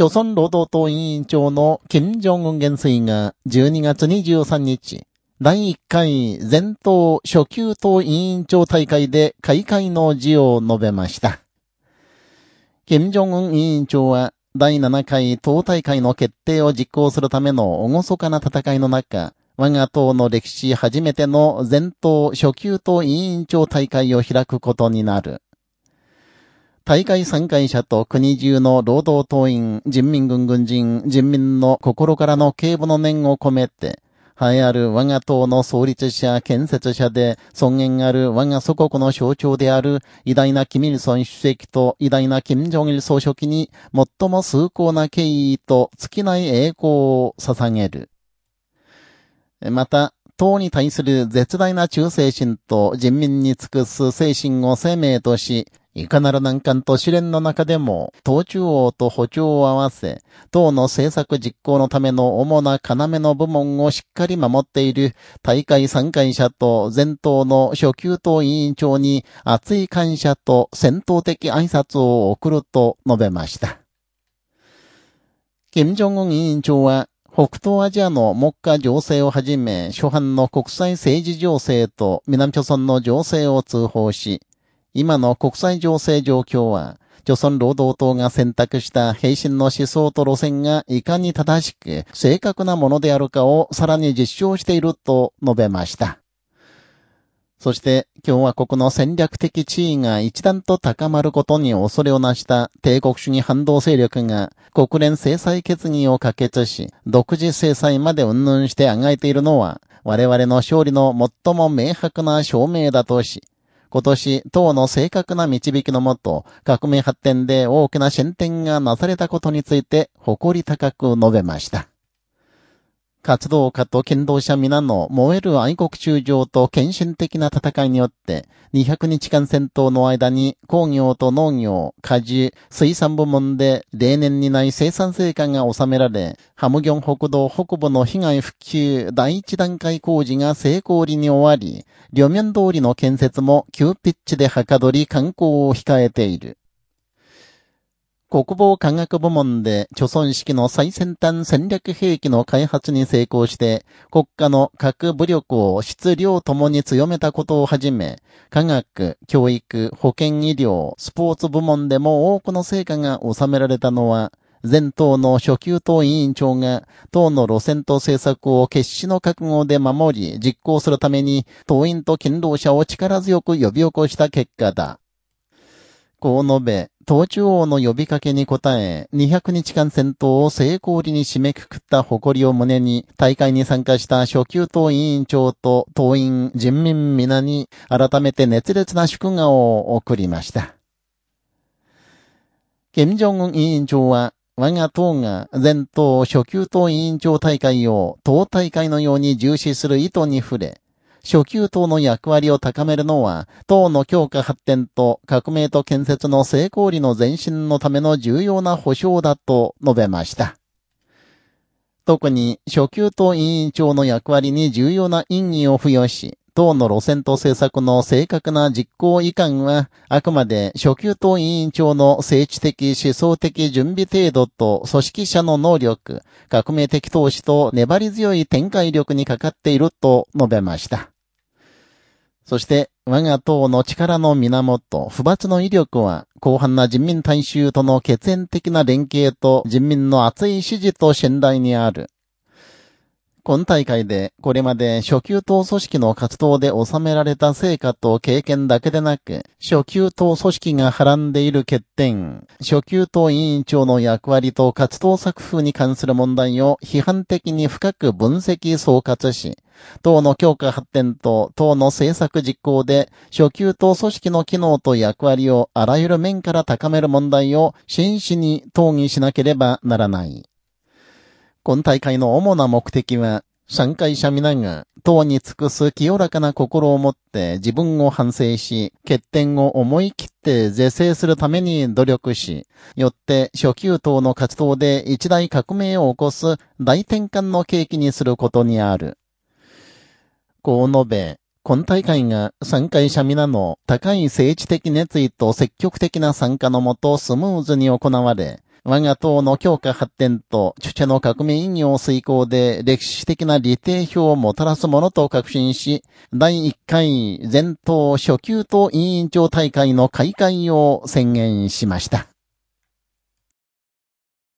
朝鮮労働党委員長の金正恩元帥が12月23日、第1回全党初級党委員長大会で開会の辞を述べました。金正恩委員長は第7回党大会の決定を実行するための厳かな戦いの中、我が党の歴史初めての全党初級党委員長大会を開くことになる。大会参加者と国中の労働党員、人民軍軍人、人民の心からの警護の念を込めて、栄えある我が党の創立者、建設者で、尊厳ある我が祖国の象徴である偉大なキミルソン主席と偉大なキム・ジョンイル総書記に最も崇高な敬意と尽きない栄光を捧げる。また、党に対する絶大な忠誠心と人民に尽くす精神を生命とし、いかなる難関と試練の中でも、党中央と補助を合わせ、党の政策実行のための主な要の部門をしっかり守っている大会参会者と全党の初級党委員長に熱い感謝と戦闘的挨拶を送ると述べました。金正恩委員長は、北東アジアの目下情勢をはじめ、初版の国際政治情勢と南朝村の情勢を通報し、今の国際情勢状況は、朝鮮労働党が選択した平身の思想と路線がいかに正しく正確なものであるかをさらに実証していると述べました。そして、共和国の戦略的地位が一段と高まることに恐れをなした帝国主義反動勢力が国連制裁決議を可決し、独自制裁まで云々してあがいているのは、我々の勝利の最も明白な証明だとし、今年、党の正確な導きのもと、革命発展で大きな進展がなされたことについて、誇り高く述べました。活動家と剣道者皆の燃える愛国中将と献身的な戦いによって、200日間戦闘の間に工業と農業、果樹、水産部門で例年にない生産成果が収められ、ハムギョン北道北部の被害復旧第一段階工事が成功裏に終わり、両面通りの建設も急ピッチではかどり観光を控えている。国防科学部門で、貯村式の最先端戦略兵器の開発に成功して、国家の核武力を質量ともに強めたことをはじめ、科学、教育、保健医療、スポーツ部門でも多くの成果が収められたのは、前党の初級党委員長が、党の路線と政策を決死の覚悟で守り、実行するために、党員と勤労者を力強く呼び起こした結果だ。こう述べ、党中央の呼びかけに応え、200日間戦闘を成功裏に締めくくった誇りを胸に、大会に参加した初級党委員長と党員、人民皆に、改めて熱烈な祝賀を送りました。金正恩委員長は、我が党が全党初級党委員長大会を党大会のように重視する意図に触れ、初級党の役割を高めるのは、党の強化発展と革命と建設の成功理の前進のための重要な保障だと述べました。特に初級党委員長の役割に重要な意義を付与し、党の路線と政策の正確な実行遺憾は、あくまで初級党委員長の政治的思想的準備程度と組織者の能力、革命的投資と粘り強い展開力にかかっていると述べました。そして、我が党の力の源、不罰の威力は、広範な人民大衆との血縁的な連携と人民の熱い支持と信頼にある。今大会で、これまで初級党組織の活動で収められた成果と経験だけでなく、初級党組織がはらんでいる欠点、初級党委員長の役割と活動作風に関する問題を批判的に深く分析総括し、党の強化発展と党の政策実行で初級党組織の機能と役割をあらゆる面から高める問題を真摯に討議しなければならない。今大会の主な目的は、参会者皆が、党に尽くす清らかな心を持って自分を反省し、欠点を思い切って是正するために努力し、よって初級党の活動で一大革命を起こす大転換の契機にすることにある。こう述べ、今大会が参会者皆の高い政治的熱意と積極的な参加のもとスムーズに行われ、我が党の強化発展と、著者の革命引用遂行で歴史的な利定表をもたらすものと確信し、第1回全党初級党委員長大会の開会を宣言しました。